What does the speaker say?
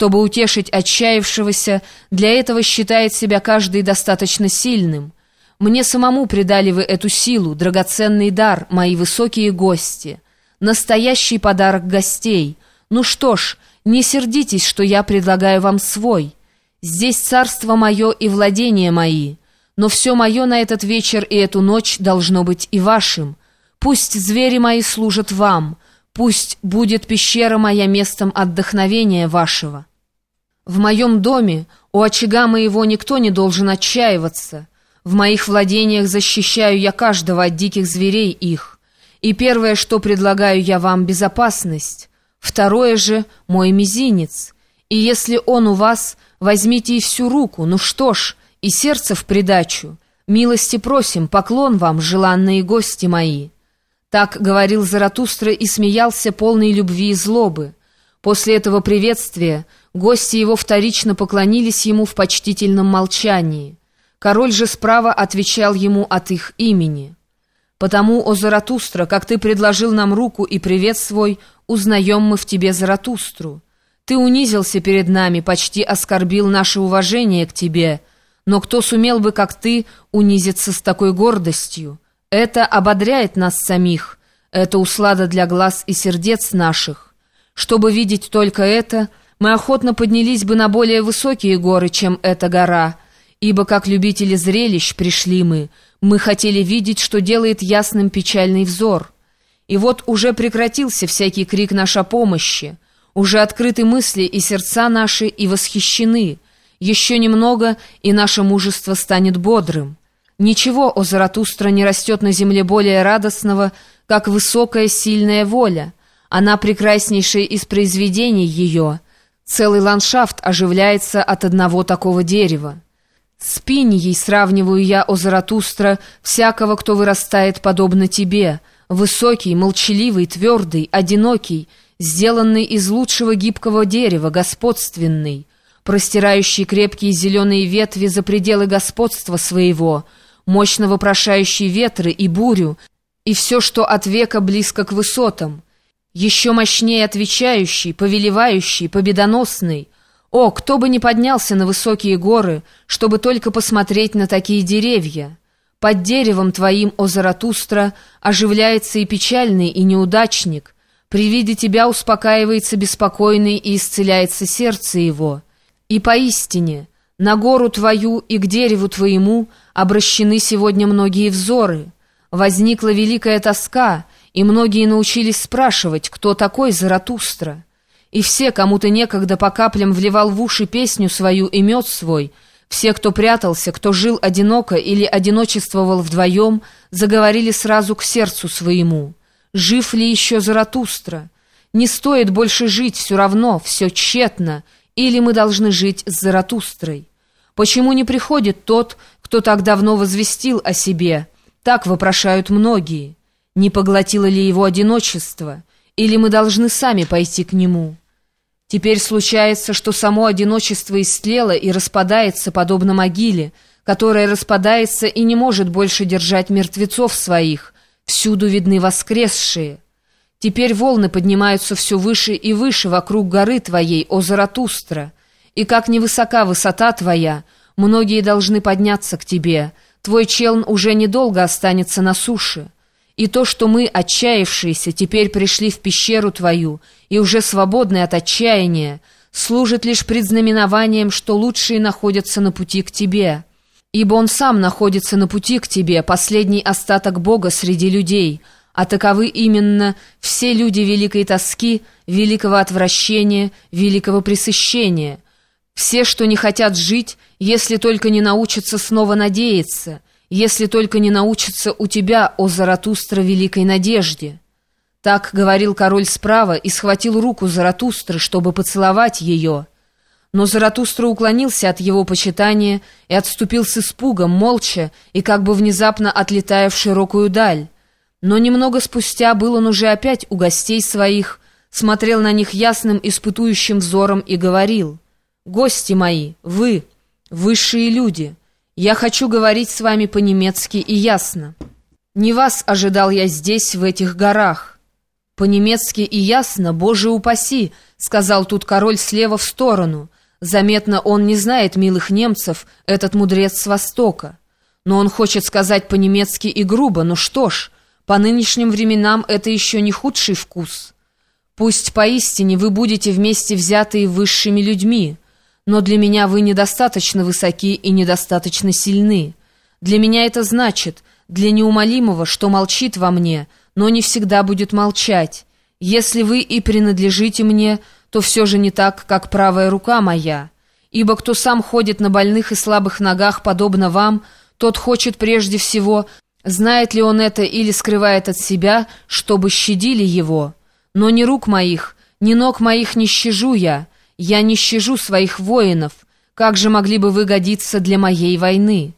Чтобы утешить отчаявшегося, для этого считает себя каждый достаточно сильным. Мне самому придали вы эту силу, драгоценный дар, мои высокие гости. Настоящий подарок гостей. Ну что ж, не сердитесь, что я предлагаю вам свой. Здесь царство мое и владения мои. Но все мое на этот вечер и эту ночь должно быть и вашим. Пусть звери мои служат вам, пусть будет пещера моя местом отдохновения вашего. В моем доме, у очага моего никто не должен отчаиваться. В моих владениях защищаю я каждого от диких зверей их. И первое, что предлагаю я вам, безопасность. Второе же — мой мизинец. И если он у вас, возьмите и всю руку, ну что ж, и сердце в придачу. Милости просим, поклон вам, желанные гости мои». Так говорил Заратустра и смеялся полной любви и злобы. После этого приветствия гости его вторично поклонились ему в почтительном молчании. Король же справа отвечал ему от их имени. «Потому, о Заратустра, как ты предложил нам руку и привет свой, узнаем мы в тебе Заратустру. Ты унизился перед нами, почти оскорбил наше уважение к тебе, но кто сумел бы, как ты, унизиться с такой гордостью?» Это ободряет нас самих, это услада для глаз и сердец наших. Чтобы видеть только это, мы охотно поднялись бы на более высокие горы, чем эта гора, ибо как любители зрелищ пришли мы, мы хотели видеть, что делает ясным печальный взор. И вот уже прекратился всякий крик наш о помощи, уже открыты мысли и сердца наши и восхищены, еще немного, и наше мужество станет бодрым. Ничего, о Заратустра, не растет на земле более радостного, как высокая сильная воля. Она прекраснейшая из произведений ее. Целый ландшафт оживляется от одного такого дерева. С пиньей сравниваю я, о Заратустра, всякого, кто вырастает подобно тебе, высокий, молчаливый, твердый, одинокий, сделанный из лучшего гибкого дерева, господственный, простирающий крепкие зеленые ветви за пределы господства своего — мощно вопрошающий ветры и бурю, и все, что от века близко к высотам, еще мощнее отвечающий, повелевающий, победоносный. О, кто бы не поднялся на высокие горы, чтобы только посмотреть на такие деревья! Под деревом твоим, о Заратустра, оживляется и печальный, и неудачник. При виде тебя успокаивается беспокойный и исцеляется сердце его. И поистине, на гору твою и к дереву твоему — обращены сегодня многие взоры. Возникла великая тоска, и многие научились спрашивать, кто такой Заратустра. И все, кому-то некогда по каплям вливал в уши песню свою и мед свой, все, кто прятался, кто жил одиноко или одиночествовал вдвоем, заговорили сразу к сердцу своему. Жив ли еще Заратустра? Не стоит больше жить, все равно, все тщетно, или мы должны жить с Заратустрой? Почему не приходит тот, кто так давно возвестил о себе? Так вопрошают многие. Не поглотило ли его одиночество? Или мы должны сами пойти к нему? Теперь случается, что само одиночество истлело и распадается, подобно могиле, которая распадается и не может больше держать мертвецов своих. Всюду видны воскресшие. Теперь волны поднимаются все выше и выше вокруг горы твоей, о Заратустра. И как невысока высота твоя — Многие должны подняться к тебе. Твой челн уже недолго останется на суше. И то, что мы, отчаявшиеся, теперь пришли в пещеру твою и уже свободны от отчаяния, служит лишь предзнаменованием, что лучшие находятся на пути к тебе. Ибо он сам находится на пути к тебе, последний остаток Бога среди людей, а таковы именно все люди великой тоски, великого отвращения, великого пресыщения — все, что не хотят жить, если только не научатся снова надеяться, если только не научатся у тебя, о Заратустра, великой надежде. Так говорил король справа и схватил руку Заратустры, чтобы поцеловать ее. Но Заратустра уклонился от его почитания и отступил с испугом, молча и как бы внезапно отлетая в широкую даль. Но немного спустя был он уже опять у гостей своих, смотрел на них ясным испытующим взором и говорил — «Гости мои, вы, высшие люди, я хочу говорить с вами по-немецки и ясно. Не вас ожидал я здесь, в этих горах. «По-немецки и ясно, боже упаси», — сказал тут король слева в сторону. Заметно, он не знает милых немцев, этот мудрец с Востока. Но он хочет сказать по-немецки и грубо, ну что ж, по нынешним временам это еще не худший вкус. Пусть поистине вы будете вместе взятые высшими людьми, но для меня вы недостаточно высоки и недостаточно сильны. Для меня это значит, для неумолимого, что молчит во мне — но не всегда будет молчать. Если вы и принадлежите мне, то все же не так, как правая рука моя. Ибо кто сам ходит на больных и слабых ногах, подобно вам, тот хочет прежде всего, знает ли он это или скрывает от себя, чтобы щадили его. Но ни рук моих, ни ног моих не щажу я, я не щажу своих воинов. Как же могли бы вы годиться для моей войны?»